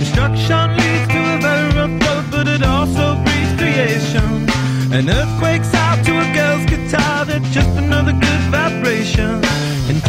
Destruction leads to a very rough road, but it also breeds creation. An earthquake's out to a girl's guitar, that's just another good vibration. And